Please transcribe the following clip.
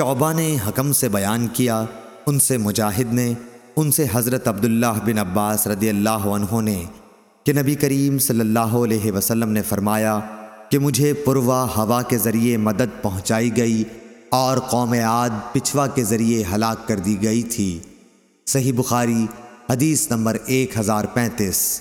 شعبہ نے حکم سے بیان کیا، ان سے مجاہد نے، ان سے حضرت عبداللہ بن عباس رضی اللہ عنہ نے، کہ نبی کریم صلی اللہ علیہ وسلم نے فرمایا کہ مجھے پروا ہوا کے ذریعے مدد پہنچائی گئی اور قوم عاد پچھوا کے ذریعے ہلاک کر دی گئی تھی۔ صحیح بخاری، حدیث نمبر ایک ہزار پینتیس۔